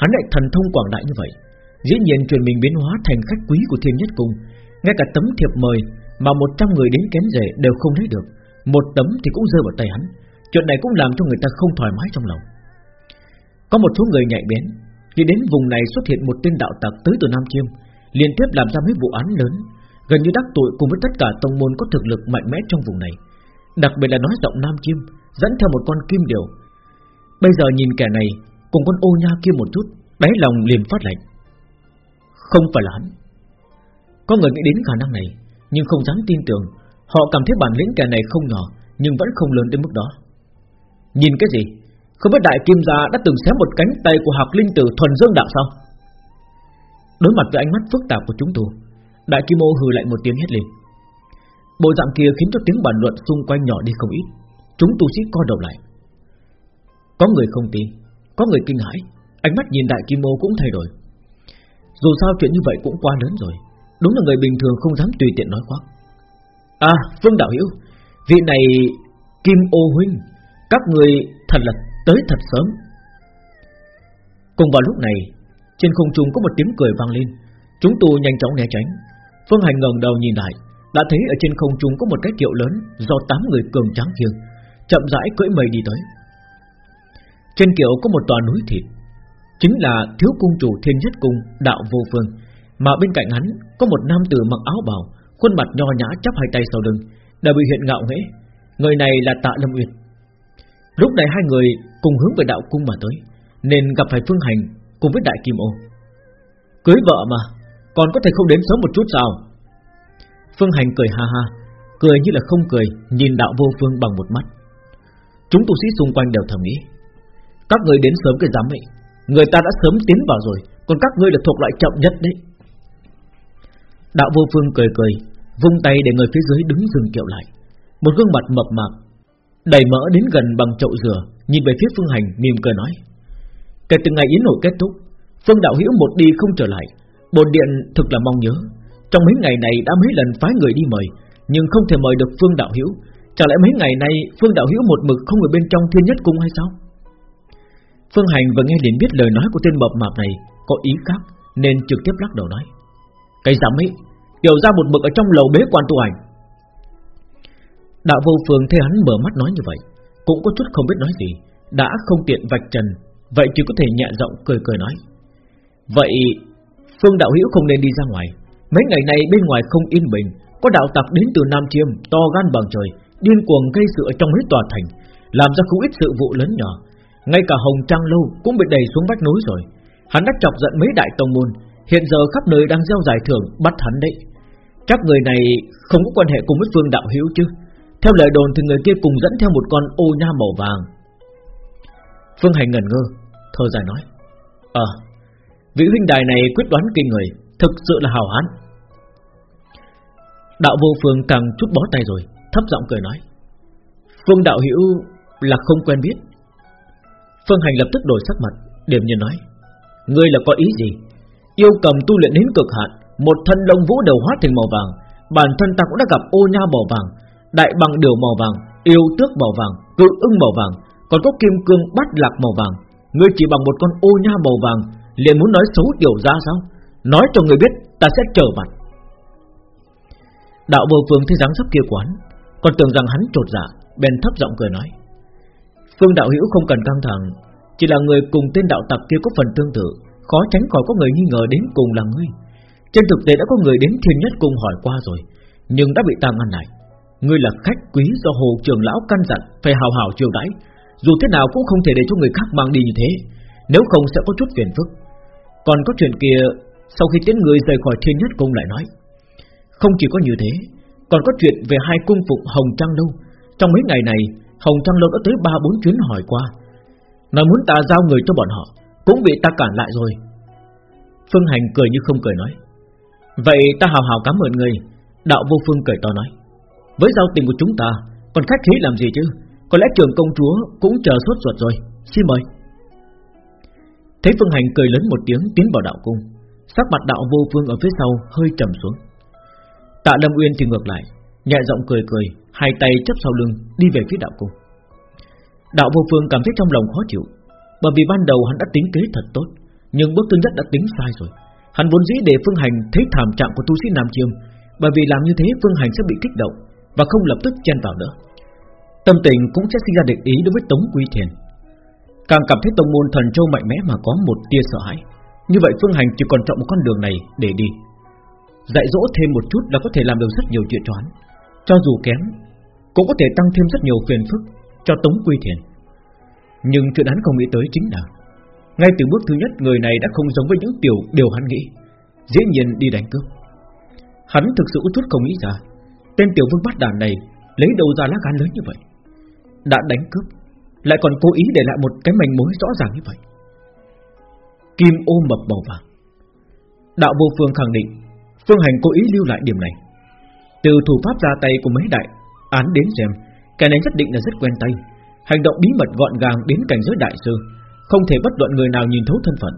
Speaker 1: Hắn lại thần thông quảng đại như vậy. Dĩ nhiên truyền mình biến hóa thành khách quý của thiên nhất cung Ngay cả tấm thiệp mời Mà một trăm người đến kén rể đều không lấy được, Một tấm thì cũng rơi vào tay hắn. Chuyện này cũng làm cho người ta không thoải mái trong lòng. Có một số người nhạy bén, Khi đến vùng này xuất hiện một tên đạo tặc tới từ Nam Chiêm, Liên tiếp làm ra mấy vụ án lớn Gần như đắc tội cùng với tất cả tông môn có thực lực mạnh mẽ trong vùng này. Đặc biệt là nói giọng Nam chim, Dẫn theo một con kim điều Bây giờ nhìn kẻ này Cùng con ô nha kia một chút Đáy lòng liền phát lạnh. Không phải là hắn. Có người nghĩ đến khả năng này Nhưng không dám tin tưởng. Họ cảm thấy bản lĩnh kẻ này không nhỏ Nhưng vẫn không lớn đến mức đó. Nhìn cái gì? Không biết đại kim gia đã từng xé một cánh tay Của học linh tử thuần dương đạo sao? Đối mặt với ánh mắt phức tạp của chúng tôi Đại kim ô hừ lại một tiếng hét lên. Bộ dạng kia khiến cho tiếng bàn luận xung quanh nhỏ đi không ít. Chúng tu sĩ co đầu lại. Có người không tin, Có người kinh hãi. Ánh mắt nhìn đại kim ô cũng thay đổi. Dù sao chuyện như vậy cũng quá lớn rồi. Đúng là người bình thường không dám tùy tiện nói khoác. À Vương Đạo Hiểu, Vị này Kim ô huynh, Các người thật là tới thật sớm. Cùng vào lúc này, Trên không trung có một tiếng cười vang lên. Chúng tôi nhanh chóng né tránh. Phương Hành ngẩng đầu nhìn lại, Đã thấy ở trên không trung có một cái kiệu lớn Do tám người cường tráng khiêng, Chậm rãi cưỡi mây đi tới. Trên kiệu có một tòa núi thịt, Chính là thiếu cung chủ thiên nhất cung Đạo vô phương, Mà bên cạnh hắn có một nam tử mặc áo bào, Khuôn mặt nho nhã chắp hai tay sau lưng, Đã bị hiện ngạo nghễ. Người này là tạ Lâm Uyên. Lúc này hai người cùng hướng về đạo cung mà tới, Nên gặp phải Phương Hành Cùng với Đại Kim Ô. Cưới vợ mà còn có thể không đến sớm một chút sao? Phương Hành cười ha ha, Cười như là không cười, Nhìn đạo vô phương bằng một mắt. Chúng tu sĩ xung quanh đều thầm nghĩ, Các người đến sớm cái giám ấy, Người ta đã sớm tiến vào rồi, Còn các ngươi là thuộc loại chậm nhất đấy. Đạo vô phương cười cười, Vung tay để người phía dưới đứng dừng kiệu lại. Một gương mặt mập mạp, Đầy mỡ đến gần bằng chậu dừa, Nhìn về phía Phương Hành mỉm cười nói, Kể từ ngày yến hội kết thúc, Phương Đạo Hiễu một đi không trở lại Bồn điện thực là mong nhớ. Trong mấy ngày này đã mấy lần phái người đi mời, Nhưng không thể mời được Phương Đạo hiếu Chẳng lẽ mấy ngày nay Phương Đạo hiếu một mực không ở bên trong thiên nhất cung hay sao? Phương Hành vừa nghe liền biết lời nói của tên mập mạp này Có ý khác, Nên trực tiếp lắc đầu nói. Cái dám ấy Tiểu ra một mực ở trong lầu bế quan tu hành. Đạo vô phương thấy hắn mở mắt nói như vậy, Cũng có chút không biết nói gì. Đã không tiện vạch trần, Vậy chỉ có thể nhẹ giọng cười cười nói. Vậy Phương đạo hữu không nên đi ra ngoài. Mấy ngày này bên ngoài không yên bình, Có đạo tặc đến từ Nam Chiêm To gan bằng trời, Điên cuồng gây sự ở trong huyết tòa thành, Làm ra không ít sự vụ lớn nhỏ. Ngay cả Hồng Trang Lâu cũng bị đẩy xuống vách núi rồi. Hắn đã chọc giận mấy đại tông môn, Hiện giờ khắp nơi đang gieo giải thưởng Bắt hắn đấy. Chắc người này không có quan hệ cùng với Phương đạo hữu chứ? Theo lời đồn thì người kia cùng dẫn theo một con ô nha màu vàng. Phương Hành ngẩn ngơ Thơ dài nói Ờ Vị huynh đài này quyết đoán kinh người, Thực sự là hào hán. Đạo vô phương càng chút bó tay rồi, Thấp giọng cười nói, Phương đạo hữu là không quen biết. Phương Hành lập tức đổi sắc mặt Điểm nhiên nói, Ngươi là có ý gì? Yêu cầm tu luyện đến cực hạn, Một thân lông vũ đều hóa thành màu vàng, Bản thân ta cũng đã gặp ô nha màu vàng, Đại bằng điều màu vàng, Yêu tước màu vàng, Cự ưng màu vàng, Còn có kim cương bát lạc màu vàng. Ngươi chỉ bằng một con ô nha màu vàng liền muốn nói xấu tiểu ra sao? Nói cho người biết, ta sẽ trở mặt. Đạo vô phương thấy dáng sắp kia quán Còn tưởng rằng hắn trột dạ Bèn thấp giọng cười nói. Phương đạo hữu không cần căng thẳng, Chỉ là người cùng tên đạo tặc kia có phần tương tự, Khó tránh khỏi có người nghi ngờ đến cùng là ngươi. Trên thực tế đã có người đến thiên nhất cùng hỏi qua rồi, Nhưng đã bị ta ngăn lại. Ngươi là khách quý do hồ trưởng lão căn dặn, Phải hào hào chiều đãi. Dù thế nào cũng không thể để cho người khác mang đi như thế, Nếu không sẽ có chút phiền phức còn có chuyện kia, Sau khi tiến người rời khỏi thiên nhất cung lại nói, Không chỉ có như thế, Còn có chuyện về hai cung phục Hồng Trăng Lâu. Trong mấy ngày này, Hồng Trăng Lâu đã tới ba bốn chuyến hỏi qua. Nói muốn ta giao người cho bọn họ, Cũng bị ta cản lại rồi. Phương Hành cười như không cười nói, Vậy ta hào hào cảm ơn người. Đạo vô phương cười to nói, Với giao tình của chúng ta, Còn khách khí làm gì chứ? Có lẽ trường công chúa cũng chờ suốt ruột rồi. Xin mời. Thấy Phương Hành cười lớn một tiếng tiến vào đạo cung. Sắc mặt đạo vô phương ở phía sau hơi trầm xuống. Tạ Lâm Uyên thì ngược lại, Nhẹ giọng cười cười, Hai tay chấp sau lưng, đi về phía đạo cung. Đạo vô phương cảm thấy trong lòng khó chịu, Bởi vì ban đầu hắn đã tính kế thật tốt, Nhưng bước thứ nhất đã tính sai rồi. Hắn vốn dĩ để Phương Hành thấy thảm trạng của tu sĩ Nam Chiêm, Bởi vì làm như thế Phương Hành sẽ bị kích động Và không lập tức chen vào nữa. Tâm tình cũng sẽ sinh ra định ý đối với Tống Quy Thiền. Càng cảm thấy tông môn thần châu mạnh mẽ mà có một tia sợ hãi. Như vậy Phương Hành chỉ còn chọn một con đường này để đi. Dạy dỗ thêm một chút là có thể làm được rất nhiều chuyện cho hắn. Cho dù kém, Cũng có thể tăng thêm rất nhiều phiền phức Cho Tống Quy Thiền. Nhưng chuyện hắn không nghĩ tới chính là, Ngay từ bước thứ nhất, Người này đã không giống với những tiểu điều hắn nghĩ, Dĩ nhiên đi đánh cướp. Hắn thực sự có chút không nghĩ ra, Tên tiểu vương bắt đàn này Lấy đầu ra lá gan lớn như vậy? Đã đánh cướp lại còn cố ý để lại một cái manh mối rõ ràng như vậy. Kim ô mập màu vàng. Đạo vô phương khẳng định Phương Hành cố ý lưu lại điểm này. Từ thủ pháp ra tay của mấy đại Án đến xem Cái này nhất định là rất quen tay. Hành động bí mật gọn gàng đến cảnh giới đại sư Không thể bất luận người nào nhìn thấu thân phận.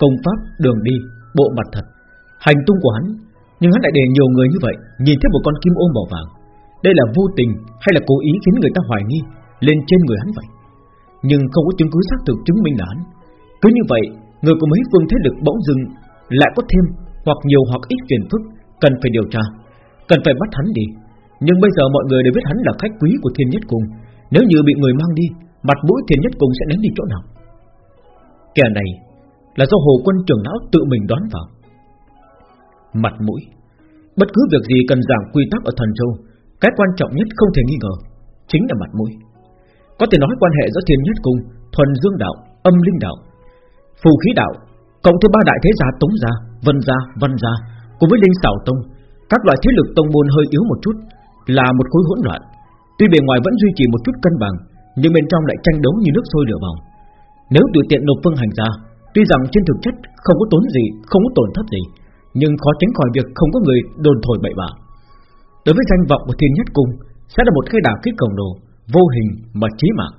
Speaker 1: Công pháp, đường đi, bộ mặt thật. Hành tung của hắn Nhưng hắn lại để nhiều người như vậy Nhìn thấy một con kim ôm màu vàng. Đây là vô tình hay là cố ý khiến người ta hoài nghi Lên trên người hắn vậy? Nhưng không có chứng cứ xác thực chứng minh là hắn. Cứ như vậy, Người của mấy phương thế lực bỗng dưng Lại có thêm hoặc nhiều hoặc ít phiền phức Cần phải điều tra, Cần phải bắt hắn đi. Nhưng bây giờ mọi người đều biết hắn là khách quý của thiên nhất cung. Nếu như bị người mang đi, Mặt mũi thiên nhất cung sẽ ném đi chỗ nào? Kẻ này Là do hồ quân trưởng lão tự mình đoán vào. Mặt mũi. Bất cứ việc gì cần giảm quy tắc ở thần châu, Cái quan trọng nhất không thể nghi ngờ Chính là mặt mũi. Có thể nói quan hệ giữa thiên nhất cung Thuần dương đạo, âm linh đạo Phù khí đạo Cộng thêm ba đại thế gia tống gia Vân gia, Văn gia cùng với Linh xảo Tông, các loại thế lực tông môn hơi yếu một chút, là một khối hỗn loạn. Tuy bề ngoài vẫn duy trì một chút cân bằng, nhưng bên trong lại tranh đấu như nước sôi lửa bỏng. Nếu tùy tiện nộp phương hành ra, tuy rằng trên thực chất không có tốn gì, không có tổn thất gì, nhưng khó tránh khỏi việc không có người đồn thổi bậy bạ. Đối với danh vọng của Thiên Nhất Cung, sẽ là một cái đả kích cổng đồ, vô hình mà chí mạng.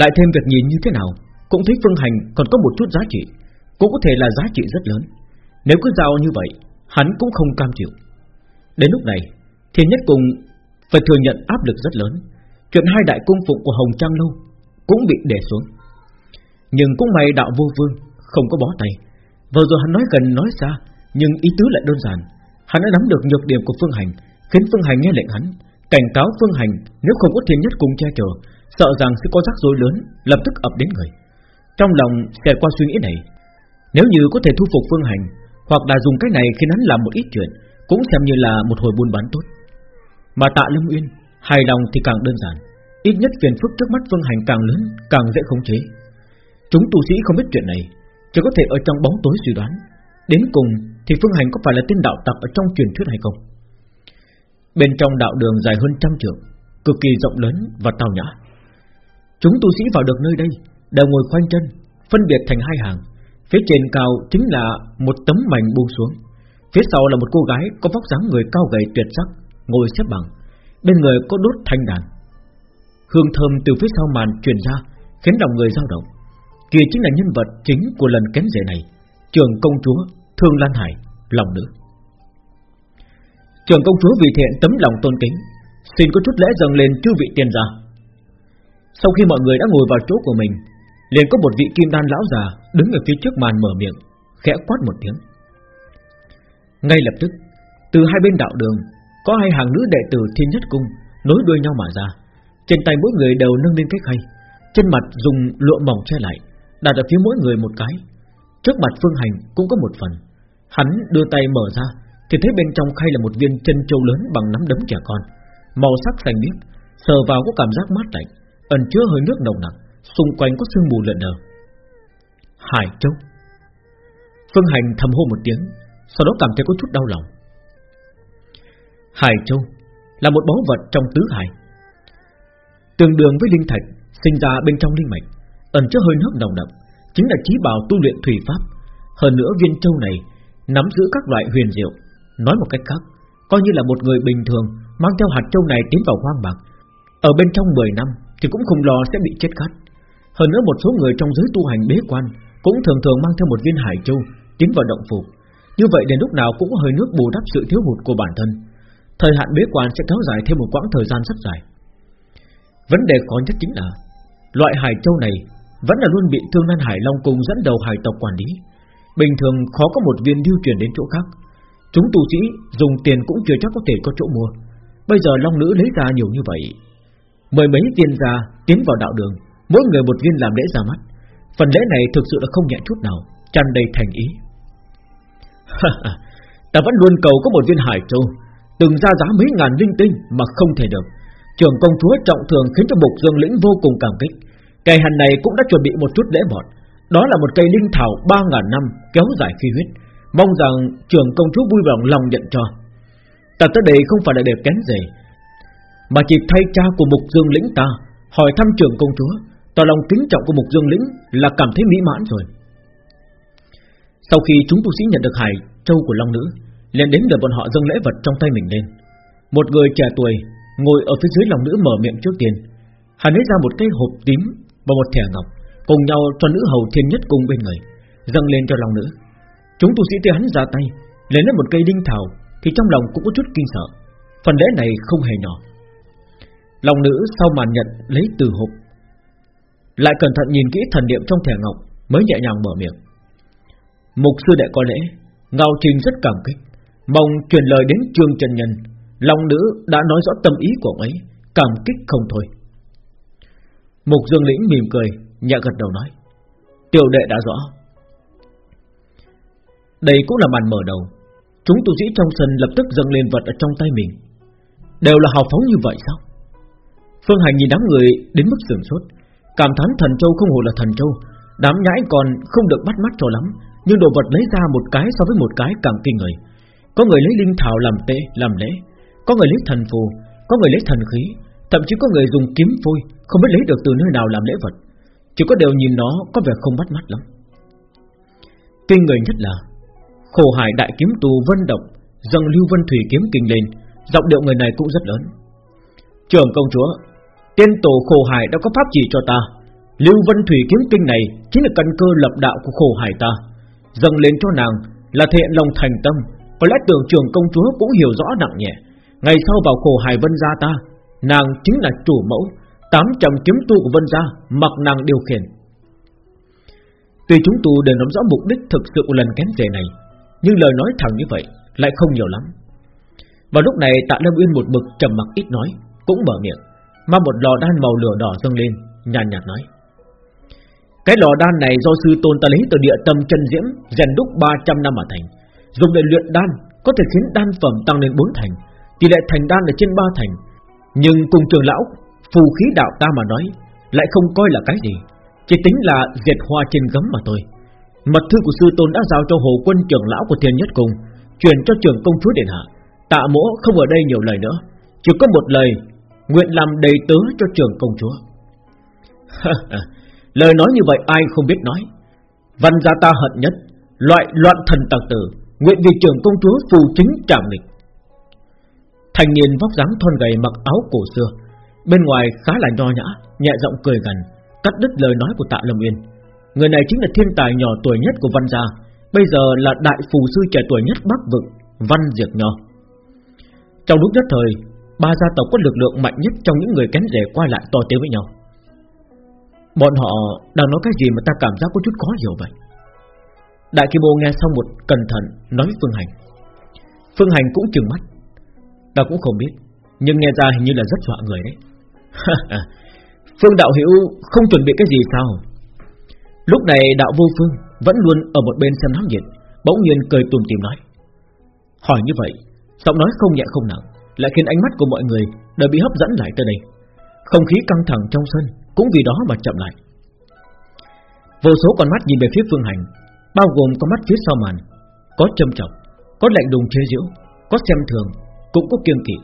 Speaker 1: Lại thêm việc nhìn như thế nào, cũng thấy phương hành còn có một chút giá trị cũng có thể là giá trị rất lớn. Nếu cứ giao như vậy, hắn cũng không cam chịu. Đến lúc này, Thiên Nhất cùng phải thừa nhận áp lực rất lớn. Chuyện hai đại cung phụng của Hồng Trang Lâu cũng bị đè xuống. Nhưng cũng may đạo vô vương không có bó tay. Vừa rồi hắn nói gần nói xa, nhưng ý tứ lại đơn giản. Hắn đã nắm được nhược điểm của Phương Hành, khiến Phương Hành nghe lệnh hắn, cảnh cáo Phương Hành nếu không có Thiên Nhất cùng che chở, sợ rằng sẽ có rắc rối lớn lập tức ập đến người. Trong lòng xẹt qua suy nghĩ này, nếu như có thể thu phục Phương Hành Hoặc là dùng cái này khiến hắn làm một ít chuyện Cũng xem như là một hồi buôn bán tốt. Mà tạ Lâm Uyên Hài lòng thì càng đơn giản Ít nhất phiền phức trước mắt Phương Hành càng lớn Càng dễ khống chế. Chúng tu sĩ không biết chuyện này Chỉ có thể ở trong bóng tối suy đoán. Đến cùng thì Phương Hành có phải là tên đạo tặc Ở trong truyền thuyết hay không? Bên trong đạo đường dài hơn trăm trượng, Cực kỳ rộng lớn và tào nhã Chúng tu sĩ vào được nơi đây, Đều ngồi khoanh chân, Phân biệt thành hai hàng. Phía trên cao chính là một tấm mảnh buông xuống. Phía sau là một cô gái có vóc dáng người cao gầy tuyệt sắc, Ngồi xếp bằng. Bên người có đốt thanh đàn. Hương thơm từ phía sau màn truyền ra, Khiến lòng người dao động. Kia chính là nhân vật chính của lần kén rể này Trường công chúa Thương Lan Hải, Lòng nữ. Trường công chúa vì thiện tấm lòng tôn kính Xin có chút lễ dâng lên chư vị tiền gia Sau khi mọi người đã ngồi vào chỗ của mình liền có một vị kim đan lão già đứng ở phía trước màn mở miệng, khẽ quát một tiếng. Ngay lập tức, từ hai bên đạo đường có hai hàng nữ đệ tử thiên nhất cung nối đuôi nhau mà ra, trên tay mỗi người đều nâng lên cái khay, trên mặt dùng lụa mỏng che lại, đặt ở phía mỗi người một cái. Trước mặt Phương Hành cũng có một phần, hắn đưa tay mở ra, thì thấy bên trong khay là một viên chân châu lớn bằng nắm đấm trẻ con, màu sắc xanh biếc, sờ vào có cảm giác mát lạnh, ẩn chứa hơi nước nồng nặc Xung quanh có sương mù lợn lờ. Hải Châu. Phương Hành thầm hô một tiếng Sau đó cảm thấy có chút đau lòng. Hải Châu Là một báu vật trong tứ hải. Tương đương với linh thạch Sinh ra bên trong linh mạch Ẩn chứa hơi nước nồng đậm Chính là trí bảo tu luyện thủy pháp. Hơn nữa viên châu này Nắm giữ các loại huyền diệu Nói một cách khác, Coi như là một người bình thường, Mang theo hạt châu này tiến vào hoang mạc. Ở bên trong 10 năm Thì cũng không lo sẽ bị chết khát. Hơn nữa một số người trong giới tu hành bế quan Cũng thường thường mang theo một viên hải châu Tiến vào động phủ. Như vậy đến lúc nào cũng có hơi nước bù đắp sự thiếu hụt của bản thân. Thời hạn bế quan sẽ kéo dài thêm một quãng thời gian rất dài. Vấn đề khó nhất chính là, Loại hải châu này Vẫn là luôn bị Thương Nan Hải Long cùng dẫn đầu hải tộc quản lý. Bình thường khó có một viên lưu truyền đến chỗ khác. Chúng tu sĩ dùng tiền cũng chưa chắc có thể có chỗ mua. Bây giờ Long Nữ lấy ra nhiều như vậy. Mười mấy tiền ra, tiến vào đạo đường. Mỗi người một viên làm lễ ra mắt. Phần lễ này thực sự là không nhẹ chút nào, tràn đầy thành ý. [LAUGHS] Ta vẫn luôn cầu có một viên hải châu, Từng ra giá mấy ngàn linh tinh Mà không thể được. Trường công chúa trọng thường khiến cho Mục Dương Lĩnh vô cùng cảm kích. Cây hành này cũng đã chuẩn bị một chút lễ bọt. Đó là một cây linh thảo ba ngàn năm Kéo dài phi huyết. Mong rằng trưởng công chúa vui lòng lòng nhận cho. Ta tới đây không phải là để kén rể, Mà chỉ thay cha của Mục Dương Lĩnh ta Hỏi thăm trưởng công chúa. Tỏ lòng kính trọng của Mục Dương Lĩnh Là cảm thấy mỹ mãn rồi. Sau khi chúng tu sĩ nhận được hài Châu của Long Nữ, liền đến đợi bọn họ dâng lễ vật trong tay mình lên. Một người trẻ tuổi Ngồi ở phía dưới lòng Nữ mở miệng trước tiên. Hắn lấy ra một cái hộp tím Và một thẻ ngọc, Cùng nhau cho nữ hầu thiên nhất cùng bên người, Dâng lên cho Long Nữ. Chúng tu sĩ thấy hắn ra tay Lấy lên một cây đinh thảo, Thì trong lòng cũng có chút kinh sợ. Phần lễ này không hề nhỏ. Lòng nữ sau màn nhận lấy từ hộp, Lại cẩn thận nhìn kỹ thần niệm trong thẻ ngọc, Mới nhẹ nhàng mở miệng. Mục sư đệ có lễ Ngao Trình rất cảm kích, Mong truyền lời đến trương trần nhân Long nữ đã nói rõ tâm ý của ông ấy, Cảm kích không thôi. Mục Dương Lĩnh mỉm cười, Nhẹ gật đầu nói, Tiểu đệ đã rõ đây cũng là màn mở đầu. Chúng tu sĩ trong sân lập tức dâng lên vật ở trong tay mình. Đều là hào phóng như vậy sao? Phương Hành nhìn đám người đến mức sửng sốt. Cảm thán thần châu không hồ là thần châu. Đám nhãi còn không được bắt mắt cho lắm, Nhưng đồ vật lấy ra một cái so với một cái càng kinh người. Có người lấy linh thảo làm tệ, Làm lễ. Có người lấy thần phù, Có người lấy thần khí. Thậm chí có người dùng kiếm phôi, Không biết lấy được từ nơi nào làm lễ vật. Chỉ có đều nhìn nó có vẻ không bắt mắt lắm. Kinh người nhất là Khổ hải đại kiếm tù vân động, Dâng lưu vân thủy kiếm kinh lên, Giọng điệu người này cũng rất lớn. Trưởng công chúa, Tiên tổ khổ hải đã có pháp chỉ cho ta. Lưu vân thủy kiếm kinh này Chính là căn cơ lập đạo của khổ hải ta. Dâng lên cho nàng là thể hiện lòng thành tâm. Có lẽ tưởng trưởng công chúa cũng hiểu rõ nặng nhẹ. Ngày sau vào khổ hải vân gia ta, Nàng chính là chủ mẫu 800 kiếm tu của vân gia Mặc nàng điều khiển. Tuy chúng tu đều nắm rõ mục đích thực sự của lần kén rể này nhưng lời nói thẳng như vậy Lại không nhiều lắm. Và lúc này tạ Lâm Uyên một bực trầm mặc ít nói, Cũng mở miệng, Mang một lò đan màu lửa đỏ dâng lên, Nhàn nhạt nói. Cái lò đan này do sư tôn ta lấy từ địa tâm chân diễm, Rèn đúc 300 năm mà thành. Dùng để luyện đan, Có thể khiến đan phẩm tăng lên 4 thành, Tỷ lệ thành đan là trên 3 thành. Nhưng cùng trường lão, Phù khí đạo ta mà nói, Lại không coi là cái gì, Chỉ tính là diệt hoa trên gấm mà thôi. Mật thư của sư tôn đã giao cho hồ quân trưởng lão của thiên nhất cung, Truyền cho trưởng công chúa Điện Hạ. Tạ mỗ không ở đây nhiều lời nữa, Chỉ có một lời, Nguyện làm đầy tớ cho trưởng công chúa. [LAUGHS] Lời nói như vậy ai không biết nói. Văn gia ta hận nhất, Loại loạn thần tặc tử, Nguyện vì trưởng công chúa phù chính trảm nghịch. Thành niên vóc dáng thon gầy mặc áo cổ xưa, Bên ngoài khá là nho nhã, Nhẹ giọng cười gần, Cắt đứt lời nói của tạ Lâm Yên. Người này chính là thiên tài nhỏ tuổi nhất của văn gia, Bây giờ là đại phù sư trẻ tuổi nhất Bắc Vực, Văn Diệt Nho. Trong lúc nhất thời, Ba gia tộc có lực lượng mạnh nhất Trong những người kén rể qua lại to tiếng với nhau. Bọn họ đang nói cái gì mà ta cảm giác có chút khó hiểu vậy? Đại Kim Ô nghe xong một cẩn thận Nói với Phương Hành. Phương Hành cũng trừng mắt. Ta cũng không biết, Nhưng nghe ra hình như là rất dọa người đấy. [LAUGHS] Phương Đạo Hiểu không chuẩn bị cái gì sao? Lúc này Đạo Vô Phương Vẫn luôn ở một bên xem náo nhiệt, Bỗng nhiên cười tùm tìm nói. Hỏi như vậy, Giọng nói không nhẹ không nặng, Lại khiến ánh mắt của mọi người đều bị hấp dẫn lại tới đây. Không khí căng thẳng trong sân Cũng vì đó mà chậm lại. Vô số con mắt nhìn về phía Phương Hành, Bao gồm con mắt phía sau màn, Có châm trọng, Có lạnh đùng chế giễu, Có xem thường, Cũng có kiêng kỵ,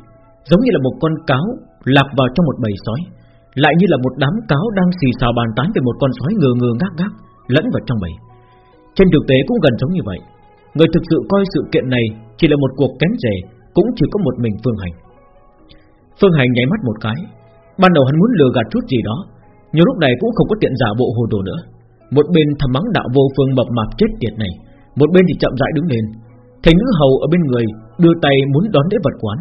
Speaker 1: Giống như là một con cáo lạc vào trong một bầy sói lại như là một đám cáo đang xì xào bàn tán về một con sói ngơ ngơ ngác ngác, Lẫn vào trong bầy. Trên thực tế cũng gần giống như vậy. Người thực sự coi sự kiện này Chỉ là một cuộc kén rể Cũng chỉ có một mình Phương Hành. Phương Hành nháy mắt một cái. Ban đầu hắn muốn lừa gạt chút gì đó, Nhưng lúc này cũng không có tiện giả bộ hồ đồ nữa. Một bên thầm mắng đạo vô phương mập mạp chết tiệt này, Một bên thì chậm rãi đứng lên. Thấy nữ hầu ở bên người Đưa tay muốn đón đế vật quán.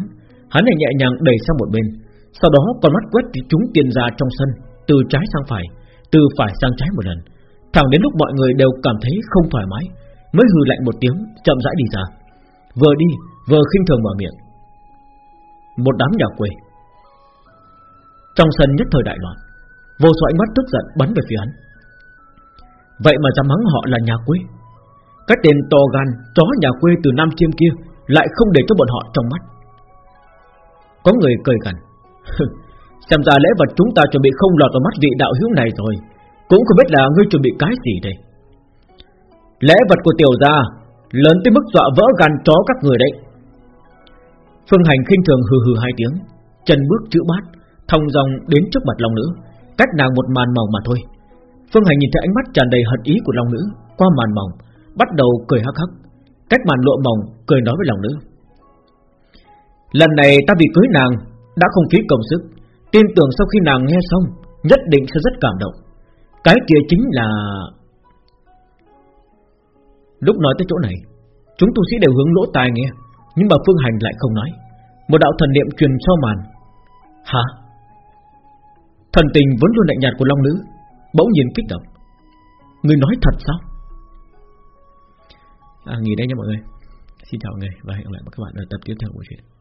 Speaker 1: Hắn lại nhẹ nhàng đẩy sang một bên. Sau đó, con mắt quét chúng tiền ra trong sân, Từ trái sang phải, Từ phải sang trái một lần. Thẳng đến lúc mọi người đều cảm thấy không thoải mái, Mới hừ lạnh một tiếng, chậm rãi đi ra. Vừa đi, vừa khinh thường mở miệng. Một đám nhà quê. Trong sân nhất thời đại loạn, Vô số ánh mắt tức giận bắn về phía hắn. Vậy mà dám mắng họ là nhà quê. Cách tên to gan, Chó nhà quê từ Nam Chiêm kia Lại không để cho bọn họ trong mắt. Có người cười gần. [LAUGHS] Xem ra lẽ vật chúng ta chuẩn bị không lọt vào mắt vị đạo hữu này rồi. Cũng không biết là ngươi chuẩn bị cái gì đây. Lẽ vật của tiểu gia Lớn tới mức dọa vỡ gan chó các người đấy. Phương Hành khinh thường hừ hừ hai tiếng, Chân bước chữ bát Thông dòng đến trước mặt Long Nữ, Cách nàng một màn mỏng mà thôi. Phương Hành nhìn thấy ánh mắt tràn đầy hận ý của Long Nữ Qua màn mỏng, Bắt đầu cười hắc hắc, Cách màn lộ mỏng cười nói với Long Nữ. Lần này ta bị cưới nàng đã không phí công sức. Tin tưởng sau khi nàng nghe xong Nhất định sẽ rất cảm động. Cái kia chính là Lúc nói tới chỗ này Chúng tu sĩ đều hướng lỗ tai nghe Nhưng mà Phương Hành lại không nói. Một đạo thần niệm truyền sau màn. Hả? Thần tình vốn luôn lạnh nhạt của Long Nữ Bỗng nhiên kích động. Người nói thật sao? À, Nghỉ đây nha mọi người. Xin chào mọi người và hẹn gặp lại các bạn ở tập tiếp theo của chuyện